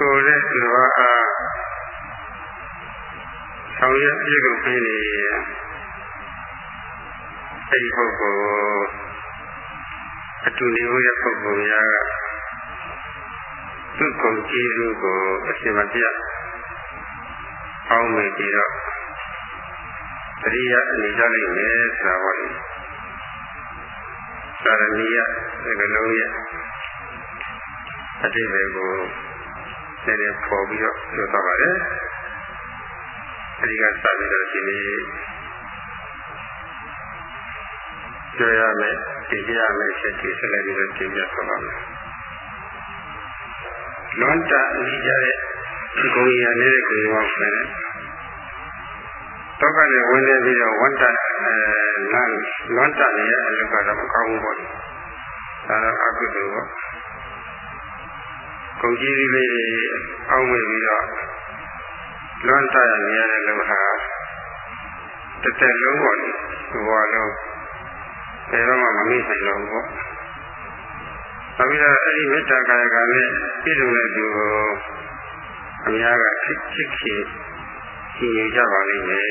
ကိုယ်နဲ့သူတော်အားဆောင်ရွက်ပြည့်ကုန်ပြီးနေအဲဒီပုဂ္ဂိုလ်အတူနေဖို့ရပုဂ္ဂိုလ်များကသူ့ကုန်ကြည့်လို့ကိုအရှင်မပြအောင်းမိပြီးတော့တရိယာအနေကြလိမ့်မယ်ဆိုတာဟောတယ်သာရဏီယဒီကလုံးရဲ့အတိတ်ပဲကို နည်းနည်းပေါ်ပြီးတော့ပြောသွားပါတယ်အဲဒီကစပြီးတော့ဒီနေ့ပြောရမယ်သိရမယ်ဆက်ပြီးဆက်လက်ပြီးတော့သင်ပြသွားပါမယ်လွန်တာအကြီးကြတဲ့ဂုံရနေတဲ့ဂုံရောပဲတော့ကလည်းဝင်နေပြီးတော့ဝန်တာအဲလမ်းလွန်တာနေရဲ့အလုပ်ကတော့မကောင်းဘူးပေါ့ဒါတော့အကုသိုလ်ပေါ့ ဂုံကြီးလေးအောင်းဝင်ပြီးတော့လွန်တာရနေရတဲ့လုပ်ဟာတစ်သက်လုံးပေါ့ဒီဘဝလုံးဘယ်တော့မှမမေ့နိုင်တော့ဘူးပေါ့နောက်ပြီးတော့အဲ့ဒီမေတ္တာကာယကနဲ့ပြည့်စုံတဲ့သူကိုအများကချစ်ချစ်ခင်ရှင်ရင်ကြပါလိမ့်မယ်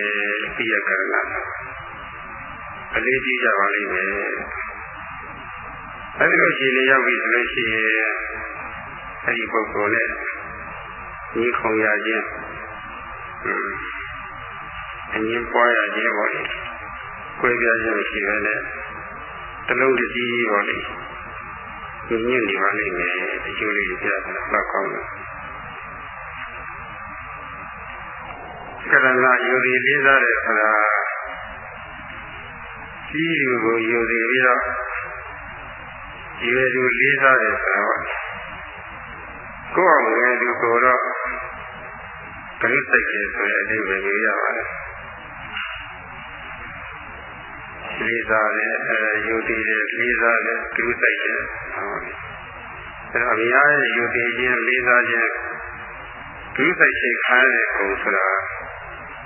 ပြည့်ရကရဏအလေးကြီးကြပါလိမ့်မယ်အဲ့ဒီလိုရှင်နေရောက်ပြီဆိုလို့ရှိရင် အဲ့ဒီပုဂ္ဂိုလ်နဲ့ညီခုံရခြင်းအငင်းပွားရခြင်းပေါ့လေကိုယ်ပြခြင်းရှိပဲနဲ့တလုံးတကြီးပေါ့လေညဉ့်ညွတ်နေပါလိမ့်မယ်အကျိုးလေးပြတာတော့ကောင်းတယ်ကရဏယူရီလေးစားတဲ့ခါကြီးလူကိုယူစီပြီးတော့ရွယ်သူလေးစားတယ်ဆိုတော့ ကိုယ့်အောင်ငယ်သူကိုတော့ဂရုစိုက်ခြင်းဆိုတဲ့အဓိပ္ပာယ်ကိုရပါတယ်လေးစားတယ်အဲယူတည်တယ်လေးစားတယ်ဂရုစိုက်ခြင်းဟုတ်ပြီအဲတော့အများရဲ့ယူတည်ခြင်းလေးစားခြင်းဂရုစိုက်ခြင်းခါတဲ့ပုံဆိုတာ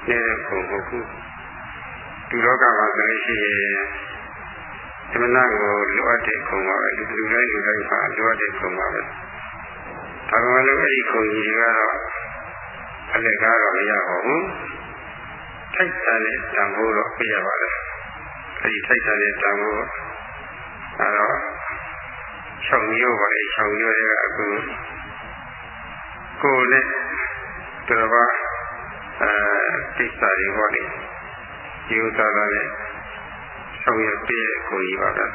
နေတဲ့ပုံမဟုတ်ဘူးဒီလောကမှာဆိုလို့ရှိရင်သမဏကိုလိုအပ်တဲ့ခုံပါပဲလူလူတိုင်းလူတိုင်းပါလိုအပ်တဲ့ခုံပါပဲ ဒါကလည်းအဲ့ဒီခုံကြီးကတော့အလက်ကားတော့မရပါဘူးထိုက်တန်တဲ့တန်ဖိုးတော့ပြရပါတယ်အဲ့ဒီထိုက်တန်တဲ့တန်ဖိုးအဲတော့၆မျိုးပါလေ၆မျိုးတွေကအခုကိုယ်နဲ့တော်အဲကိစ္စတွေဟောနေဒီဥစ္စာလည်းဆောင်ရွက်ပြည့်ကိုကြီးပါပဲ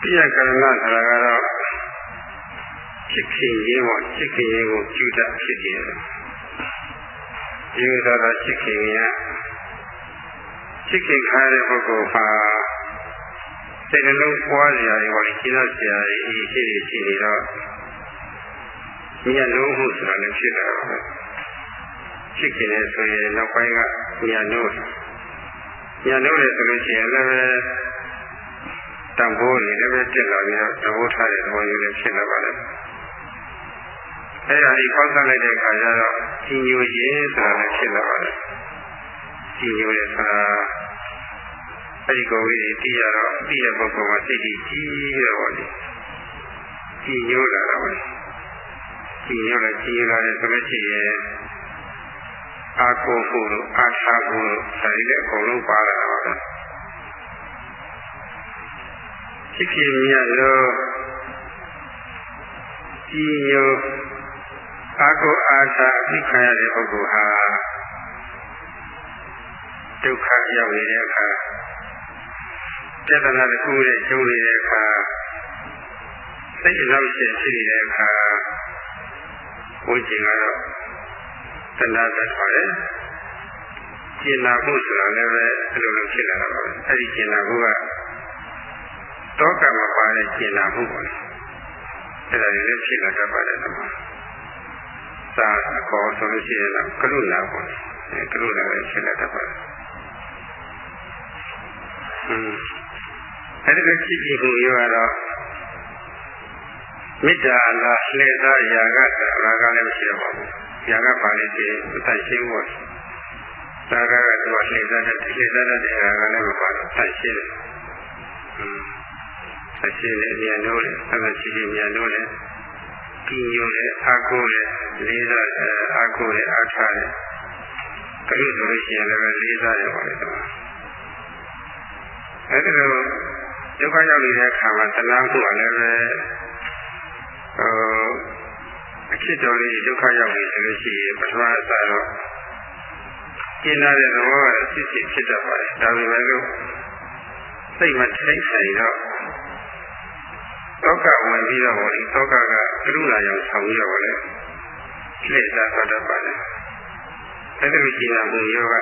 ပြည့်ကရဏဆိုတာကတော့ချစ်ခင်ရေးပေါ့ချစ်ခင်ရေးကိုကျူတတ်ဖြစ်တယ်ဒီဥစ္စာကချစ်ခင်ရချစ်ခင်ခါတဲ့ပုဂ္ဂိုလ်ဟာစိတ်နှလုံးပွားစရာတွေပေါ့လေရှင်းတော့စရာတွေအရှိရှိနေတော့မြတ်လို့မှုဆိုတာလည်းဖြစ်လာတော့ဖြစ်ခင်လဲဆိုရင်နောက်ပိုင်းကမြတ်လို့မြတ်လို့လေဆိုလို့ရှိရင်လည်း တံပိုးတွေလည်းပဲတက်လာပြီးတော့သဘောထားတဲ့သဘောမျိုးလည်းဖြစ်လာပါလိမ့်အဲ့ဒါဒီပေါက်ဆက်လိုက်တဲ့အခါကျတော့ကြီးညိုခြင်းဆိုတာလည်းဖြစ်လာပါလိမ့်ကြီးညိုတဲ့ဆိုတာအဲ့ဒီကိုယ်ကြီးသိရတော့သိရပုဂ္ဂိုလ်မှာစိတ်ကြီးကြီးတော့လေကြီးညိုလာတော့လေကြီးညိုလာကြီးလာတယ်ဆိုလို့ရှိရင်အာကိုမှုလို့အာသာမှုလို့ဒါတွေလည်းအကုန်လုံးပါလာတာပါပဲ ချစ်ခင်မြတ်လို့ကြီးညိုအာကိုအာသာအသိခံရတဲ့ပုဂ္ဂိုလ်ဟာဒုက္ခရောက်နေတဲ့အခါပြဿနာတစ်ခုနဲ့ကျုံနေတဲ့အခါစိတ်အလောက်ရှင်ရှိနေတဲ့အခါဝိကျင်ကတော့တဏှာသက်ပါတယ်ကျင်နာမှုဆိုတာလည်းပဲအဲ့လိုလိုဖြစ်လာတာပါပဲအဲ့ဒီကျင်နာမှုက တောကမှာပါတဲ့ကျင်နာမှုပေါ့လေအဲ့ဒါလည်းဖြစ်လာတတ်ပါတယ်ကွာသာအခေါ်ဆိုလို့ရှိရင်တော့ကရုဏာပေါ့လေကရုဏာလည်းဖြစ်လာတတ်ပါတယ်อืมအဲ့ဒီလိုဖြစ်ပြီးမှုရောကတော့မေတ္တာလားလှည့်သားရာဂဆိုတာကလည်းမရှိတော့ပါဘူးရာဂပါဠိတွေအတန်ရှင်းဖို့သာဂကတော့လှည့်သားတဲ့လှည့်သားတဲ့ရာဂလည်းမပါတော့တန်ရှင်းတယ် อืมအရှိနဲ့မြန်လို့လေအမှရှိရှိမြန်လို့လေကြီးညိုလေအာကိုလေလေးစားအာကိုလေအားထားလေကလေးဆိုလို့ရှိရင်လည်းလေးစားရပါလေတော့အဲဒီလိုဒုက္ခရောက်နေတဲ့အခါမှာတဏှာမှုကလည်းပဲဟိုအဖြစ်တော်လေးဒုက္ခရောက်နေဆိုလို့ရှိရင်ပထမအစတော့ကျင်းလာတဲ့သဘောကအဖြစ်ဖြစ်ဖြစ်တတ်ပါတယ်ဒါပေမဲ့လို့စိတ်မထိတ်ဆိုင်တော့ တောကဝင်ပြီးတော့ဟောဒီတောကကကရုဏာရောင်ဆောင်ပြီးတော့လေလက်စားတော့တတ်ပါတယ်အဲဒီလိုကျင်းလာမှုရောက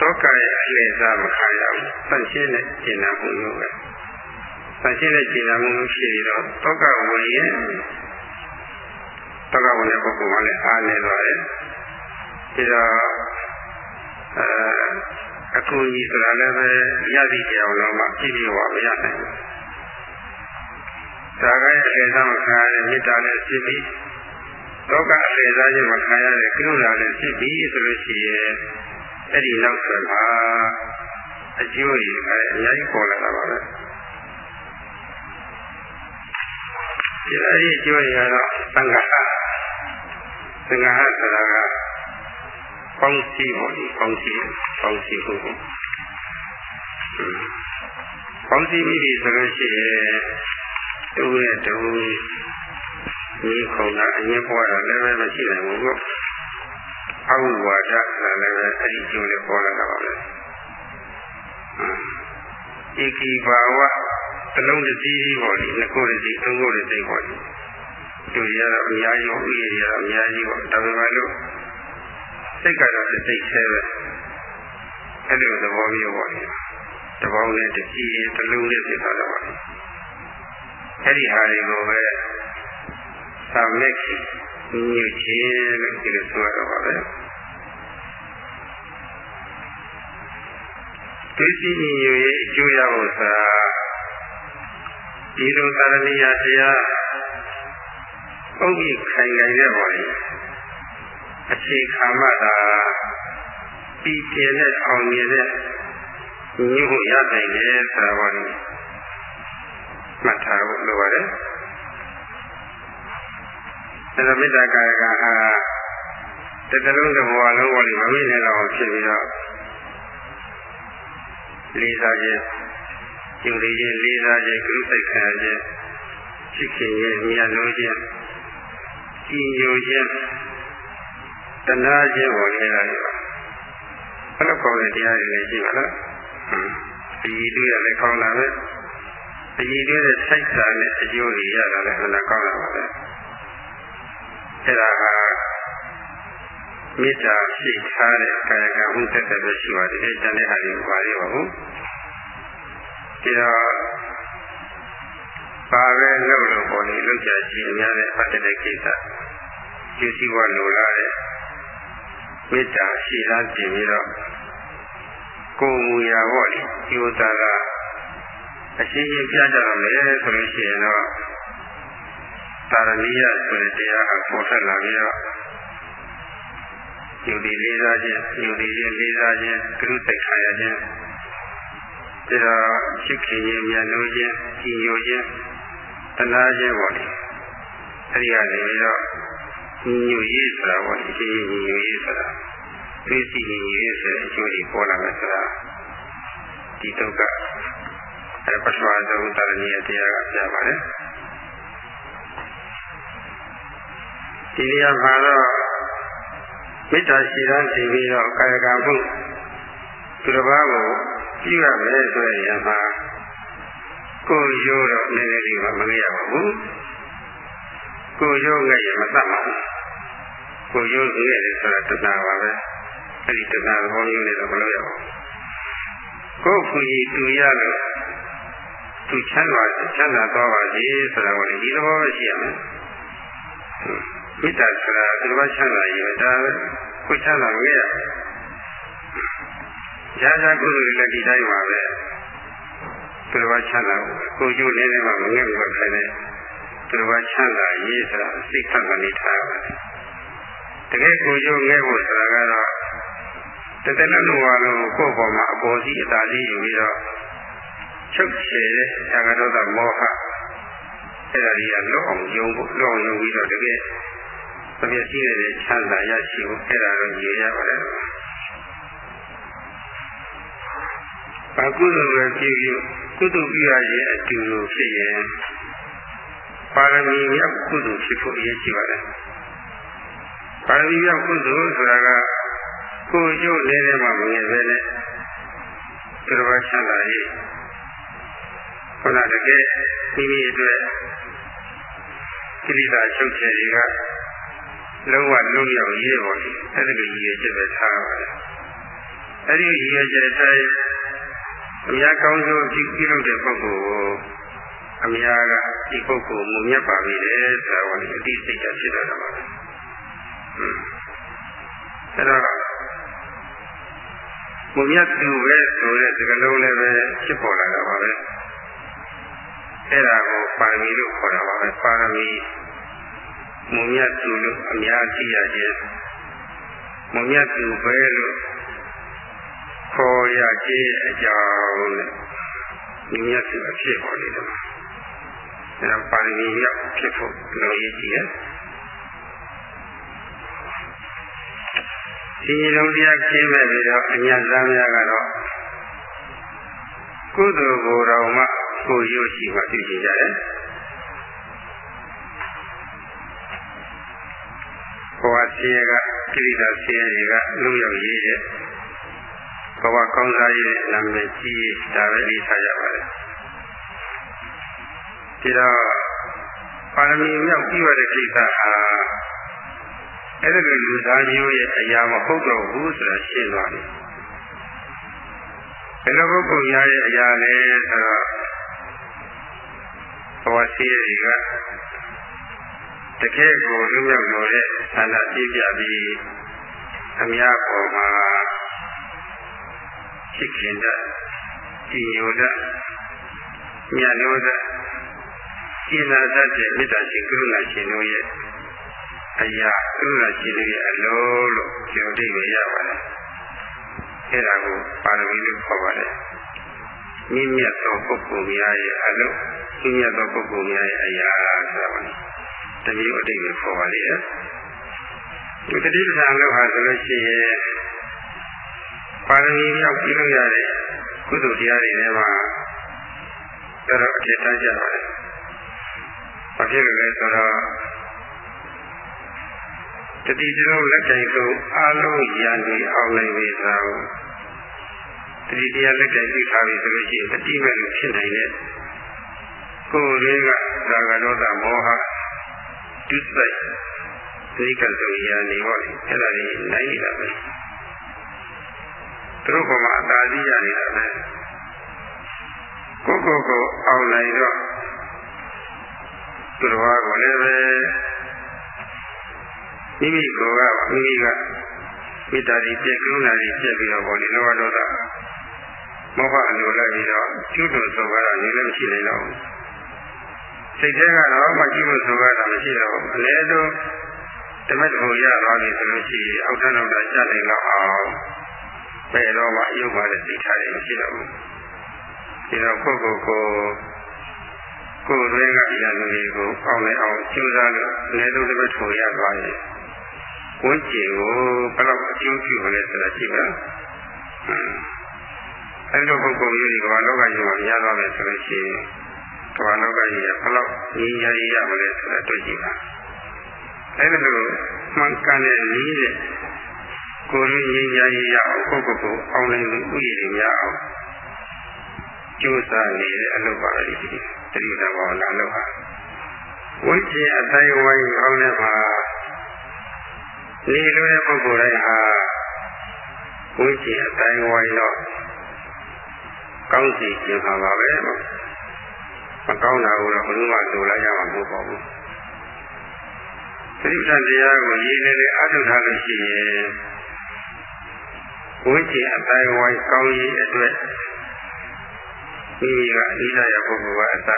တောကရဲ့အလက်စားမခံရဘူး။ဆန့်ရှင်းတဲ့ကျင်နာမှုမျိုးပဲ။ဆန့်ရှင်းတဲ့ကျင်နာမှုမျိုးဖြစ်ပြီးတော့တောကဝင်ရဲ့တောကဝင်တဲ့ပုဂ္ဂိုလ်ကလည်းအားနေသွားတယ်။ဒီတော့အဲအကူကြီးဆိုတာလည်းပဲရသည့်ကြောင်တော့မှပြည့်ပြည့်ဝမရနိုင်ဘူး။ ဒါကရဲ့အလက်စားမခံရတဲ့မေတ္တာနဲ့ဖြစ်ပြီးလောကအလက်စားခြင်းမခံရတဲ့ကရုဏာနဲ့ဖြစ်ပြီးဆိုလို့ရှိရင်အဲ့ဒီနောက်ဆက်မှာအကျိုးကြီးအဲအများကြီးပေါ်လာတာပါပဲဒီအဲ့ဒီအကျိုးတွေကတော့သံဃာသံဃာဆိုတာကပေါင်းစည်းပေါ်ဒီပေါင်းစည်းပေါင်းစည်းဖို့ပေါင်းစည်းမိပြီဆိုလို့ရှိရင် တူရဲ့တူဒီခုံကအငြင်းပွားတာလည်းပဲမရှိနိုင်ဘူးပေါ့အဝိဝါဒဆိုတာလည်းပဲအဲ့ဒီကျိုးလေးပေါ်လာတာပါပဲဧကိဘာဝတလုံးတစ်စီးစီးပေါ်ဒီနှစ်ခုတစ်စီးသုံးခုတစ်စီးပေါ်ဒီသူရတော့အများကြီးဥယျာဉ်ရတော့အများကြီးပေါ့ဒါပေမဲ့လို့စိတ်ကတော့စိတ်ဆဲပဲအဲ့လိုသဘောမျိုးပေါ့ဒီတပေါင်းနဲ့တစ်စီးတလုံးနဲ့ဖြစ်သွားတော့ပါ အဲ့ဒီဟာတွေကိုပဲသာမက်ကြီးညွှန်ခြင်းလို့ဒီလိုဆိုရတော့ပါပဲသိသိညွှန်ရဲ့အကျိုးရဖို့ဆိုတာဒီလိုသာရဏိယတရားဥပ္ပိခိုင်ခိုင်တဲ့ပါလေအခြေခံမှသာပြီးပြည့်တဲ့အောင်မြင်တဲ့ညှို့ရနိုင်တယ်ဆိုတာပါလေ မှတ်ထားဖို့လိုပါတယ်အဲတော့မေတ္တာကာယကဟာတတလုံးတစ်ဘဝလုံးပေါ်ပြီးမမိနဲ့တော့ဖြစ်ပြီးတော့လေးစားခြင်းကျူရည်ခြင်းလေးစားခြင်းကုသိုက်ခံခြင်းချစ်ခင်ခြင်းမြတ်လို့ခြင်းကြည်ညိုခြင်းတနာခြင်းပေါ်နေတာလေပါဘယ်လိုကောင်းတဲ့တရားတွေလဲရှိပါလားဒီတွေ့ရလဲကောင်းတာပဲ ဒီတွေ့တဲ့စိုက်တာနဲ့အကျိုးတွေရတာလည်းဟောကောင်းတာပါပဲအဲ့ဒါဟာမေတ္တာရှိထားတဲ့ကာယကမှုသက်သက်ပဲရှိပါတယ်။တန်တဲ့ဟာတွေပါရပါဘူး။ဒီတော့ပါပဲလို့လို့ပေါ်နေလောက်ကြရှိအများနဲ့ပတ်သက်တဲ့ကိစ္စကျူးစီးဘဝလိုလားတဲ့မေတ္တာရှိထားခြင်းပြီးတော့ကိုယ်မူရာပေါ့လေဒီဥစ္စာက အရှင်းရှင်းပြကြရမယ်ဆိုလို့ရှိရင်တော့တာရဏိယဆိုတဲ့တရားဟာပေါ်ထွက်လာပြီးတော့ယူဒီလေးစားခြင်းယူဒီခြင်းလေးစားခြင်းကရုစိတ်ခံရခြင်းဒါတော့ချစ်ခင်ခြင်းမြတ်လို့ခြင်းကြည်ညိုခြင်းတနာခြင်းပေါ့လေအဲဒီကနေပြီးတော့ညူရေးဆိုတာပေါ့ဒီချင်းညူရေးဆိုတာသိစီညူရေးဆိုတဲ့အကျိုးတွေပေါ်လာမယ်ဆိုတာဒီတော့က အဲပထမဆုံးတာရဏိယတရားကပြပါတယ်ဒီနေရာမှာတော့မေတ္တာရှိသောစီပြီးတော့ကာယကံမှုသူတစ်ပါးကိုပြုရမယ်ဆိုတဲ့နေရာမှာကိုယ်ရိုးတော့နည်းနည်းလေးမှမရပါဘူးကိုယ်ရိုးငဲ့ရမတတ်ပါဘူးကိုယ်ရိုးငဲ့တယ်ဆိုတာတဏှာပါပဲအဲ့ဒီတဏှာသဘောမျိုးနဲ့တော့မလုပ်ရပါဘူးကိုယ်ကူကြီးတူရလို့ သူချမ်းသာချမ်းသာသွားပါစေဆိုတာကိုဒီသဘောပဲရှိရမယ်မေတ္တာဆိုတာဒီလိုချမ်းသာရေးဒါပဲကိုချမ်းသာမရရာဇာကုသိုလ်လည်းဒီတိုင်းပါပဲဒီလိုချမ်းသာကိုကျိုးနေနေမှမငဲ့ဘူးပဲလေဒီလိုချမ်းသာရေးဆိုတာစိတ်ခန့်ကနေထားပါတကယ်ကိုကျိုးငဲ့ဖို့ဆိုတာကတော့တကယ်လို့လောကလုံးကိုယ့်ဘောမှာအပေါ်စီးအသာလေးယူပြီးတော့ ချုပ်ချယ်တဲ့သာဂတောမောဟအဲ့ဒါတွေကလွတ်အောင်ယုံဖို့လွတ်အောင်ယုံပြီးတော့တကယ်ပျက်စီးတဲ့ချမ်းသာရရှိဖို့အဲ့ဒါတော့ရည်ရပါတယ်ဘာကုသိုလ်ပဲပြုပြုကုသိုလ်ပြုရရင်အတူတူဖြစ်ရင်ပါရမီမြောက်ကုသိုလ်ဖြစ်ဖို့အရေးကြီးပါတယ်ပါရမီမြောက်ကုသိုလ်ဆိုတာကကိုယ်ကျိုးလေးထဲမှာမငယ်ပဲနဲ့သူတော်ဘာချမ်းသာရေး ခုနတကယ်မိမိအတွက်ကိလေသာချုပ်ချယ်တွေကလုံးဝလုံးရောက်ရေးပေါ်တယ်အဲ့ဒီလိုရည်ရွယ်ချက်ပဲထားပါတယ်အဲ့ဒီရည်ရွယ်ချက်တိုင်းအများကောင်းဆုံးကြည့်ပြုလုပ်တဲ့ပုဂ္ဂိုလ်ကိုအများကဒီပုဂ္ဂိုလ်မူမြတ်ပါပြီလေဆိုတာကိုအတိစိတ်ကဖြစ်တော့တာပါပဲ။အဲ့တော့မူမြတ်သူပဲဆိုတဲ့စကားလုံးလည်းပဲဖြစ်ပေါ်လာတာပါပဲ။ အဲ့ဒါကိုပါရမီလို့ခေါ်တာပါပဲ။ပါရမီမုံမြတ်သူလို့အများကြီးရခြင်းမုံမြတ်သူပဲလို့ခေါ်ရခြင်းအကြောင်းနဲ့မုံမြတ်သူအဖြစ်ပေါ်နေတယ်။အဲဒါပါဠိရောက်ဖြစ်ဖို့လိုရည်ကြီးရဲ့ဒီလိုတရားကျင်းမဲ့ပြီးတော့အညာသားများကတော့ကုသိုလ်ကိုယ်တော်မှ ကိုရုပ်ရှိမှသိကြတယ်။ဘဝဆင်းရဲကကိလေသာဆင်းရဲတွေကလုံရောက်ရေးတဲ့ဘဝကောင်းစားရေးတဲ့နာမည်ကြီးဒါပဲလေးထားကြပါတယ်ဒီတော့ပါရမီမြောက်ပြီးရတဲ့ကိစ္စဟာအဲ့ဒီလူသားမျိုးရဲ့အရာမဟုတ်တော့ဘူးဆိုတာရှင်းသွားတယ်ဘယ်လိုပုဂ္ဂိုလ်များရဲ့အရာလဲဆိုတော့ဘ ဝဆင်းရဲတွေကတကယ်ကိုလွမြောက်လို့တဲ့ဆန္ဒပြပြပြီးအများပေါ်မှာချစ်ခင်တဲ့ကြည်ညိုတဲ့ညလို့တဲ့ကျင်နာတတ်တဲ့မေတ္တာရှင်ကရုဏာရှင်တို့ရဲ့အရာကရုဏာရှင်တို့ရဲ့အလိုလို့ကျွန်တော်သိရပါတယ်အဲ့ဒါကိုပါရမီလို့ခေါ်ပါတယ် မြင့်မြတ်သောပုဂ္ဂိုလ်များရဲ့အလိုမြင့်မြတ်သောပုဂ္ဂိုလ်များရဲ့အရာဆိုတာပါတမျိုးအတိတ်ကိုခေါ်ပါလေဒီတတိပ္ပံလောက်ဟာဆိုလို့ရှိရင်ပါရမီမြောက်ပြီးလို့ရတဲ့ကုသိုလ်တရားတွေထဲမှာတော်တော်အထက်တန်းကြပါတယ်။ဘာဖြစ်လို့လဲဆိုတော့တတိကျလုံးလက်ကင်ဆုံးအလုံးရန်နေအောင်နိုင်ပြီဆိုတော့ တတိတရားလက်ကင်ပြီးထားပြီဆိုလို့ရှိရင်တတိမဲ့လို့ဖြစ်နိုင်တဲ့ကိုယ်လေးကသာဂဒေါသမောဟဒုစိုက်သိကစုံရနေဟောလေအဲ့ဒါလေးနိုင်နေတာပဲသူတို့ကမှအသာစီးရနေတာပဲကိုကိုကိုအောင်နိုင်တော့သူတော်ကလည်းပဲမိမိကိုယ်ကမိမိကမေတ္တာကြီးပြည့်ကရုဏာကြီးပြည့်ပြီးတော့ဘောလေလောဘဒေါသ မောဟအလိုလိုက်ပြီးတော့ကျွတ်တော်ဆုံးကတော့နေလည်းမရှိနိုင်တော့ဘူးစိတ်ထဲကတော့မှကြည့်လို့ဆိုရတာမရှိတော့ဘူးအနည်းဆုံးဓမ္မတခုရသွားပြီဆိုလို့ရှိရင်အောက်ထပ်တော့ကျနိုင်တော့အောင်ဘယ်တော့မှအယုတ်ပါတဲ့စိတ်ထားတွေမရှိတော့ဘူးဒီတော့ကိုယ့်ကိုယ်ကိုကိုယ်တွင်းကဒီလိုမျိုးကိုပေါင်းလိုက်အောင်ကြိုးစားလို့အနည်းဆုံးဓမ္မတခုရသွားရင်ဝိကျင်ကိုဘယ်တော့အကျိုးပြုလဲဆိုတာရှိပါ အဲလိုပုဂ္ဂိုလ်မျိုးဒီကမ္ဘာလောကကြီးမှာများသွားမယ်ဆိုလို့ရှိရင်ကမ္ဘာလောကကြီးကဘယ်လောက်ငြိမ်းချမ်းရမလဲဆိုတာတွေ့ကြည့်ပါအဲဒီလိုမှန်ကန်တဲ့နည်းနဲ့ကိုယ်ရင်းငြိမ်းချမ်းရအောင်ကိုယ့်ကိုယ်ကိုအောင်နိုင်မှုဥယျာဉ်များအောင်ကြိုးစားနေတဲ့အလုပ်ပါလိမ့်ဒီတတိယဘာဝနာလုပ်ဟာဝိကျင်အတိုင်းဝိုင်းကောင်းတဲ့မှာနေလို့တဲ့ပုဂ္ဂိုလ်တိုင်းဟာဝိကျင်အတိုင်းဝိုင်းတော့ ကောင်းစီခြင်းပါပါပဲမကောင်းတာကိုတော့ဘယ်သူမှလိုလိုက်ရမှာမဟုတ်ပါဘူးသတိပဋ္ဌာန်တရားကိုရည်နေနဲ့အထုထားလို့ရှိရင်ဝိကျင်အတိုင်းဝိုင်းကောင်းရေးအတွက်မိမိကအနိဒာယပုဂ္ဂိုလ်ကအစ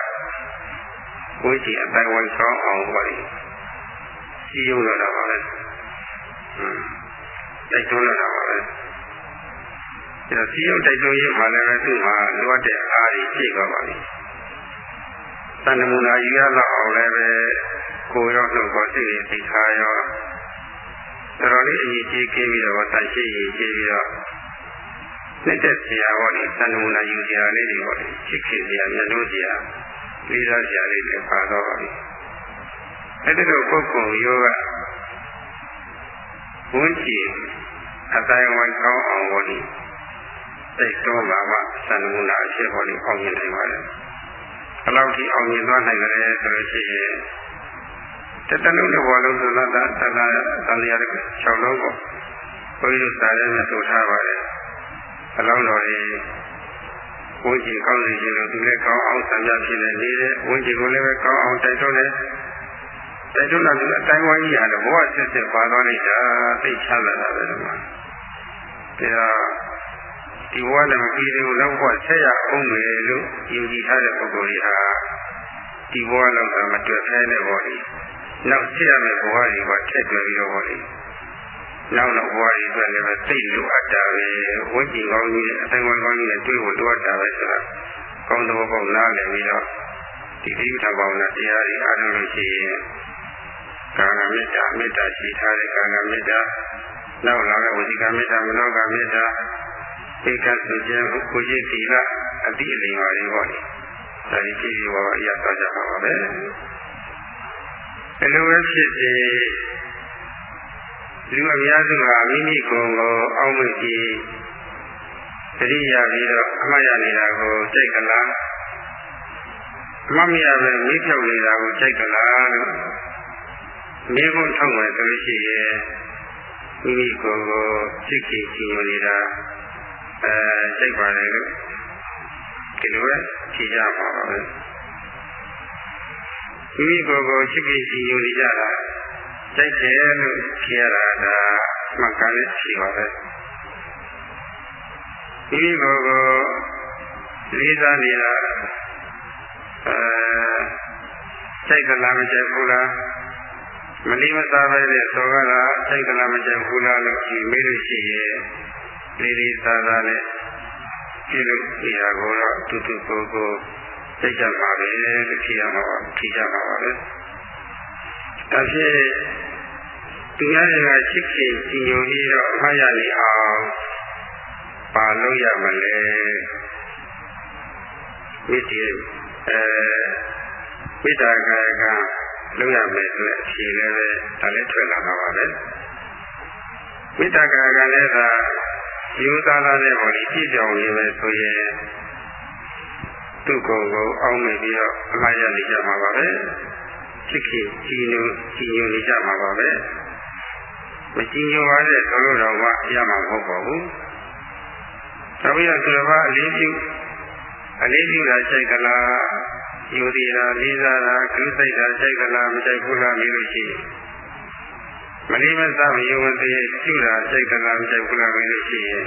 ဝိကျင်အတိုင်းဝိုင်းကောင်းအောင်ဟောတယ်စီယုံတော့တာပါပဲတိုက်တွန်းလာတာပါပဲ ဒါစီယုတ်တိုက်တွန်းရေးမှာလည်းပဲသူ့မှာလိုအပ်တဲ့အားတွေဖြည့်သွားပါပြီတဏ္ဍမူနာယူရတော့အောင်လည်းပဲကိုယ်ရောနှုတ်ပေါ်စိတ်ရသိခါရောတော်တော်လေးအရေးကြီးခဲ့ပြီးတော့တန်ရှိရေးကြီးပြီးတော့လက်သက်ဆရာဟောဒီတဏ္ဍမူနာယူဆရာလေးတွေဟောဒီချစ်ခင်ဆရာမျက်နှာဆရာလေးစားဆရာလေးတွေပါတော့ပါပြီအဲ့ဒီလိုပုဂ္ဂိုလ်ယောကဝန်းကျင်အတိုင်းဝိုင်းကောင်းအောင်ဟောဒီ စိတ်တော်ပါမှသံနမူနာအဖြစ်ဟောဒီအောင်မြင်နိုင်ပါတယ်။ဘယ်လောက်ထိအောင်မြင်သွားနိုင်ကြလဲဆိုလို့ရှိရင်တတလုံးတစ်ဘောလုံးသသတာသလာသံဃာ6လုံးကိုဘုန်းကြီးစာရဲနဲ့ဆိုထားပါတယ်။အလောင်းတော်ကြီးဝန်းကျင်ကောင်းနေခြင်းလို့သူလည်းကောင်းအောင်ဆံပြဖြစ်နေနေတဲ့ဝန်းကျင်ကိုလည်းပဲကောင်းအောင်တိုက်တွန်းတယ်။တိုက်တွန်းတာဒီအတိုင်းဝိုင်းကြီးရတယ်ဘဝဆက်ဆက်ပါသွားလိုက်တာသိချမ်းသာတာပဲဒီမှာ။ဒါ ဒီဘဝနဲ့မပြီးသေးဘူးနောက်ဘဝဆက်ရအောင်မယ်လို့ယုံကြည်ထားတဲ့ပုဂ္ဂိုလ်တွေဟာဒီဘဝလောက်သာမတွေ့ဖဲနဲ့ပေါ့လေနောက်ဆက်ရမယ့်ဘဝတွေကထက်တွေ့ပြီးတော့ပေါ့လေနောက်တော့ဘဝတွေအတွက်လည်းပဲသိလိုအပ်တာပဲဝိညာဉ်ကောင်းကြီးအတိုင်းဝိုင်းကောင်းကြီးနဲ့တွေ့ဖို့လိုအပ်တာပဲဆိုတာကောင်းတဲ့ဘောနားလည်ပြီးတော့ဒီကိဋ္ဌဘာဝနာတရားတွေအားထုတ်လို့ရှိရင်ကာဏမေတ္တာမေတ္တာရှိထားတဲ့ကာဏမေတ္တာနောက်လာတဲ့ဝစီကမေတ္တာမနောကမေတ္တာ ဧကသုခြင်းကိုရှိသီလအတိအလင်ပါလေဟောတယ်ဒါဒီကြည့်ပြီးတော့အရသွားကြပါပါပဲအလိုပဲဖြစ်စေလူအများစုဟာမိမိကိုယ်ကိုအောက်မေ့ပြီးတတိယပြီးတော့အမှားရနေတာကိုကြိုက်ကလားအမှတ်မရပဲမိဖြုတ်နေတာကိုကြိုက်ကလားလို့မိဖို့ထောက်မယ်ဆိုလို့ရှိရင်မိမိကိုယ်ကိုစိတ်ကြီးကြီးနေတာ အဲစိတ်ပါတယ်လို့ဒီလိုပဲဖြေကြပါပါပဲမိမိကိုယ်ကိုစိတ်ကြီးကြီးနေကြတာစိတ်တယ်လို့ဖြေရတာဒါမှန်ကန်တဲ့ဖြေပါပဲမိမိကိုယ်ကိုလေးစားနေတာအဲစိတ်ကလာမကျဘူးလားမလီမစားပဲနဲ့သောကလာစိတ်ကလာမကျဘူးလားလို့ဒီမေးလို့ရှိရဲ့ လေးလေးစားစားနဲ့ကြည့်လို့ဒီဟာကိုတော့တူတူကိုကိုသိကြပါပဲလို့ဖြေရမှာပါဖြေကြပါပါပဲဒါဖြင့်သူများတွေကချစ်ခင်ကြည်ညိုပြီးတော့အမှားရနေအောင်ပါလို့ရမလဲမိတိအဲမိတာကာယကလုပ်ရမယ်ဆိုတဲ့အဖြေလည်းပဲဒါလည်းထွက်လာမှာပါပဲမိတာကာယကလည်းသာ ယူသားသားနဲ့ပေါ်ပြီးပြည့်စုံနေပဲဆိုရင်သူ့ကိုယ်ကိုအောင်းမိပြီးတော့အမှားရနေကြမှာပါပဲချစ်ခင်ကြည်ညိုကြည်ညိုနေကြမှာပါပဲမကြည်ညိုပါနဲ့ဆိုလို့တော့မှရမှာမဟုတ်ပါဘူး။ဒါပြီးတော့သူတစ်ပါးအလေးပြုအလေးပြုတာစိတ်ကလားယူသေးတာလေးစားတာကျူးစိတ်တာစိတ်ကလားမစိတ်ဘူးလားမြင်လို့ရှိရင် မလေးမစားမယုံမသေးကျူးတာစိတ်ကလားမစိတ်ဘူးလားမြင်လို့ရှိရင်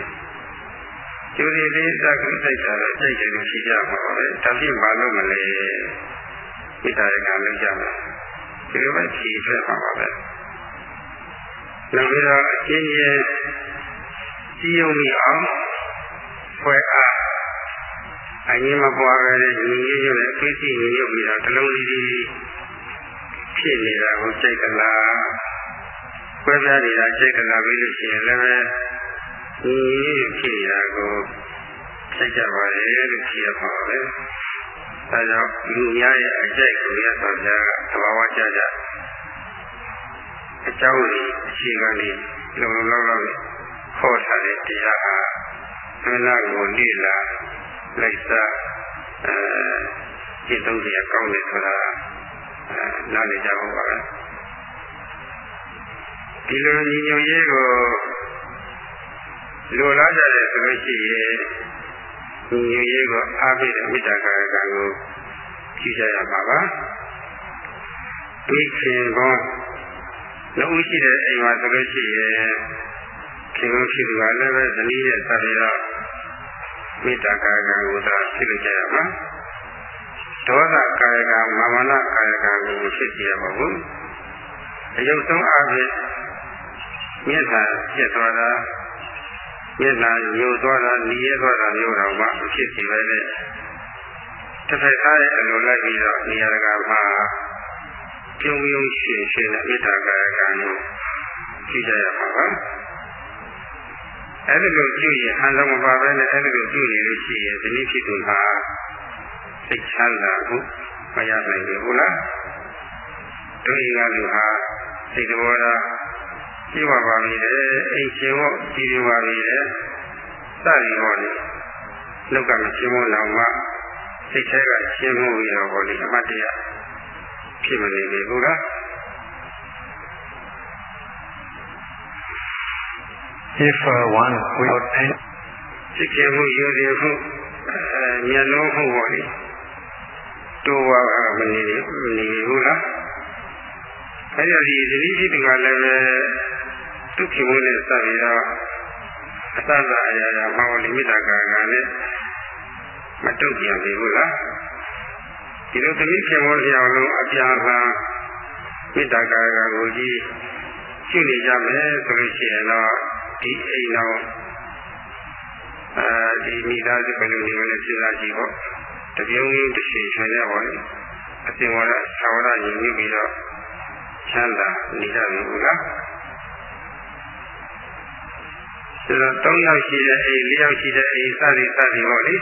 ကျူးသေးလေးစားကျူးစိတ်တာတော့စိတ်တယ်လို့ရှိကြမှာပါပဲ။ဒါဖြင့်မလုပ်မလဲ။ဣတ္တရကလုပ်ကြမယ်။ဒီလိုပဲဖြေထွက်ပါပါပဲ။နောက်ပြီးတော့အချင်းချင်းကြည်ယုံမိအောင်ဖွဲ့အားအရင်မပွားပဲညီညီညွတ်နဲ့အသိစိတ်ညီညွတ်ပြီးတော့တလုံးလေးလေးဖြစ်နေတာကိုစိတ်ကလား ကွဲပြားနေတာစိတ်ကလားပြီးလို့ရှိရင်လည်းညီညီညွတ်ဖြစ်နေတာကိုစိတ်ကြပါလေလို့ဖြေရပါပဲဒါကြောင့်လူများရဲ့အကြိုက်ကိုရသော်ပြားကသဘာဝကျကျအကြောင်းကြီးအခြေခံလေးလုံလုံလောက်လောက်ခေါ်ထားတဲ့တရားဟာမနာကိုလိလာလိုက်စားအဲจิตသုံးစရာကောင်းတယ်ဆိုတာအဲနားလည်ကြဖို့ပါပဲ ဒီလိုညီညွတ်ရေးကိုလိုလားကြတယ်ဆိုလို့ရှိရင်ညီညွတ်ရေးကိုအားပေးတဲ့မေတ္တာကာယကံကိုကြည့်ကြရပါပါဒီခင်ကောနှုတ်ရှိတဲ့အိမ်မှာဆိုလို့ရှိရင်ခင်ဗျရှိသူကလည်းပဲဇနီးရဲ့ဆက်ပြီးတော့မေတ္တာကာယကံကိုသာဖြစ်လို့ကြရမှာဒေါသကာယကံမာမနကာယကံကိုဖြစ်ကြရပါဘူးအယုတ်ဆုံးအားဖြင့် မြတ်စွာဖြစ်သွားတာမျက်နှာညိုသွားတာနီးရဲသွားတာမျိုးတော့မှအဖြစ်စီပဲနဲ့တစ်ဖက်သားရဲ့အလိုလိုက်ပြီးတော့နေရာကမှာပြုံးပြုံးရှင်ရှင်နဲ့မေတ္တာကာယကံကိုကြည့်ကြရမှာပါအဲ့ဒီလိုကြည့်ရင်အလုံးမပါပဲနဲ့အဲ့ဒီလိုကြည့်နေလို့ရှိရင်ဒီနည်းဖြစ်သူဟာစိတ်ချမ်းသာဖို့မရနိုင်ဘူးလားတို့ဤကလူဟာစိတ်တော်သာ ကြည့်ပါပါပြီလေအိမ်ရှင်ဖို့ကြည့်ပြပါပြီလေစသည်ဟောလေလောက်ကမရှင်းဖို့တော့မှစိတ်ထဲကရှင်းဖို့ပြီးတော့ဟောလေအမတ်တရားဖြစ်မနေဘူးလား If uh, one without any စိတ်ကြမှုယူရမှုအဲမျက်လုံးမှုဟောလေတိုးပါမနေမနေဘူးလား အဲဒီဒီသတိရှိတကလည်းပဲဒုက္ခမှုနဲ့စပြီးတော့အသသာအရာရာမောလိမိတာကာကနဲ့မတုတ်ပြန်ပြီဘူးလားဒီလိုသတိဖြစ်ဖို့အရာလုံးအပြာပါမိတာကာကကိုကြီးရှုနေကြမယ်ဆိုလို့ရှိရင်တော့ဒီအိမ်တော်အဲဒီမိသားစုဘယ်လိုနေမလဲစဉ်းစားကြည့်ပေါ့တပြုံးကြီးတစ်ချိန်ချွန်ရပါလေအစင်ဝရသာဝရညီညွတ်ပြီးတော့ ချမ်းသာနေကြပြီဘူးလားဒါတော့၃ယောက်ရှိတဲ့အိမ်၄ယောက်ရှိတဲ့အိမ်စသည်စသည်ပေါ့လေ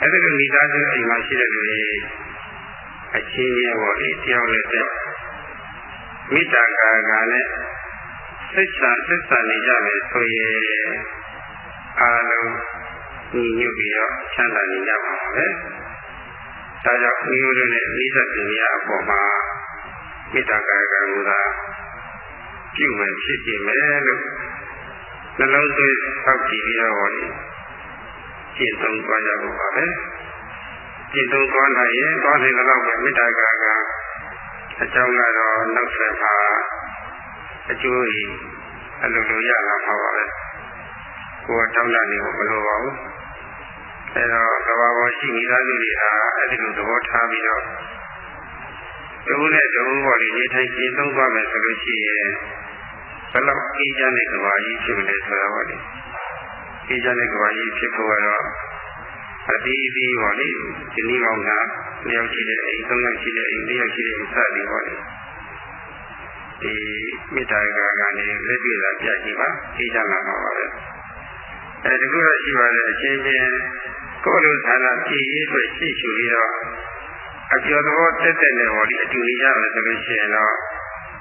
အဲ့ဒီမိသားစုအိမ်မှာရှိတဲ့လူတွေအချင်းချင်းပေါ့လေတယောက်နဲ့တယောက်မေတ္တာကာကနဲ့စိတ်ဆာစိတ်ဆာနေကြမယ်ဆိုရင်အားလုံးညီညွတ်ပြီးတော့ချမ်းသာနေကြပါပဲ။ဒါကြောင့်မိမိတို့နဲ့ဤသက်ပညာအပေါ်မှာ မေတ္တာကာကံကပြုမယ်ဖြစ်ကြမယ်လို့နှလုံးသွင်းသောက်ကြည့်ပြီးတော့ဟောဒီကျင့်သုံးသွားကြဖို့ပါပဲ။ကျင့်သုံးသွားနိုင်ရင်သွားနိုင်တော့ပဲမေတ္တာကာကံအကြောင်းကတော့နောက်ဆက်မှာအကျိုးကြီးအလိုလိုရလာမှာပါပဲကိုယ်တောင်းတနေဖို့မလိုပါဘူးအဲတော့ကဘာပေါ်ရှိမိသားစုတွေဟာအဲ့ဒီလိုသဘောထားပြီးတော့ တူနဲ့တူပေါ်လေးနေထိုင်ကျင့်သုံးသွားမယ်ဆိုလို့ရှိရင်ဘယ်လောက်အေးချမ်းတဲ့ကဘာကြီးဖြစ်မလဲဆိုတာပါလေအေးချမ်းတဲ့ကဘာကြီးဖြစ်ဖို့ကတော့အတီးအီးပါလေဒီနည်းမောင်တာလျောက်ရှိတဲ့အိမ်သုံးယောက်ရှိတဲ့အိမ်လျောက်ရှိတဲ့စသည်ပါလေဒီမေတ္တာကကနေလက်ပြလာပြကြည့်ပါသိကြမှာပါပဲအဲဒီလိုတော့ရှိပါတယ်အချင်းချင်းကိုယ်လိုဌာနပြည့်ရေးအတွက်ရှိချူပြီးတော့ အကျော်သဘောတက်တက်နဲ့ဟောဒီအတူနေရမယ်ဆိုလို့ရှိရင်တော့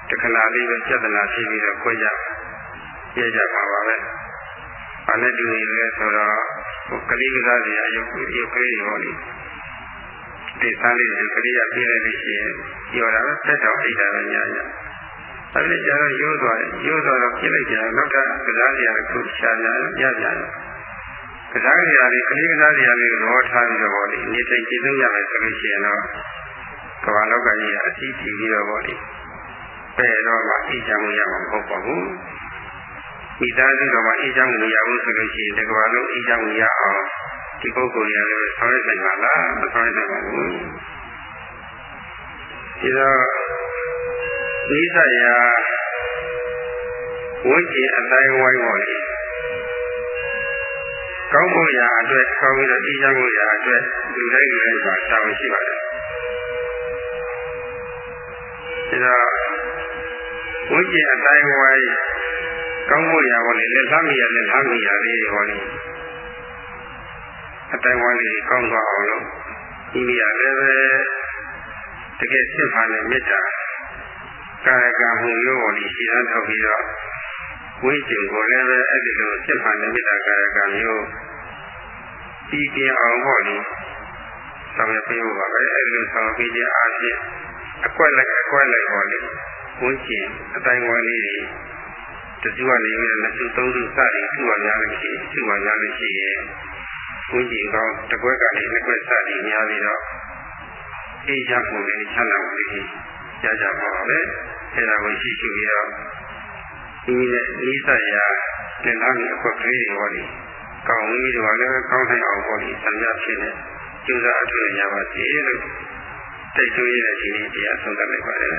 တခဏလေးပဲပြဿနာဖြစ်ပြီးတော့ခွဲကြပြကြပါပါပဲ။ဘာနဲ့တူနေလဲဆိုတော့ဟိုကလေးကစားစီအယုတ်ရုပ်ကလေးတွေဟောဒီဒီစားလေးတွေကလေးရပြည့်လိုက်လို့ရှိရင်ပြောတာပဲတက်တော့အိတ်တာပဲညာညာ။အဲဒီကျတော့ရိုးသွားတယ်ရိုးသွားတော့ပြစ်လိုက်ကြနောက်ထပ်ကစားစရာတစ်ခုရှာကြရကြတယ် ကစားစရာလေးကလေးကစားစရာလေးကိုတော့ထားပြီးတော့ဗောလေနေသိကြည့်လို့ရမယ်ဆိုလို့ရှိရင်တော့ကမ္ဘာလောကကြီးအစီအစီပြီးတော့ဗောလေပဲတော့မှအေးချမ်းမှုရမှာမဟုတ်ပါဘူးမိသားစုတော်မှာအေးချမ်းမှုမရဘူးဆိုလို့ရှိရင်ဒီကမ္ဘာလုံးအေးချမ်းမှုရအောင်ဒီပုဂ္ဂိုလ်ရလည်းဆောင်းရနိုင်ပါလားမဆောင်းရနိုင်ပါဘူးဒီတော့နိစ္စရာဝိကျင်အတိုင်းဝိုင်းပေါ်လေ ကောင်းဖို့ရာအတွက်ကောင်းပြီးတော့သိချမ်းဖို့ရာအတွက်လူတိုင်းလူတိုင်းပါတာဝန်ရှိပါတယ်ဒါဝိကျင်အတိုင်းဝိုင်းကောင်းဖို့ရာပေါ်လေလက်သားမိရလက်သားမိရလေးဟောလေအတိုင်းဝိုင်းလေးကောင်းသွားအောင်လို့ဒီနေရာလည်းပဲတကယ်စစ်မှန်တဲ့မေတ္တာကာယကံမှုမျိုးပေါ်ဒီရှိသားထောက်ပြီးတော့ ဝိကျင်ကိုလည်းပဲအဲ့ဒီလိုစစ်မှန်တဲ့မေတ္တာကာယကံမျိုးပြီးပြအောင်ပေါ့လေဆောင်ရပေးဖို့ပါပဲအဲ့ဒီလိုဆောင်ပေးခြင်းအားဖြင့်အကွက်လိုက်အကွက်လိုက်ပေါ့လေဝိကျင်အတိုင်းဝိုင်းလေးတွေတစုကနေပြီးတော့နှစ်စုသုံးစုစသည်စုပါများလို့ရှိရင်စုပါများလို့ရှိရင်ဝိကျင်ကောင်းတစ်ကွက်ကနေနှစ်ကွက်စသည်များပြီးတော့အေးချမ်းမှုလေးချမ်းသာမှုလေးရကြပါပါပဲအဲဒါကိုရှိရှိပြီးတော့ ဒီနဲ့ဤစရာလက်လာပြီးအခွက်ကလေးတွေဟောဒီကောင်းပြီးတော့လည်းကောင်းနိုင်အောင်ဟောဒီဆံရဖြစ်နေကျိုးစားအထောက်ရပါစေလို့တိုက်တွန်းရတဲ့ဒီနေ့တရားဆုံးသတ်လိုက်ပါတယ်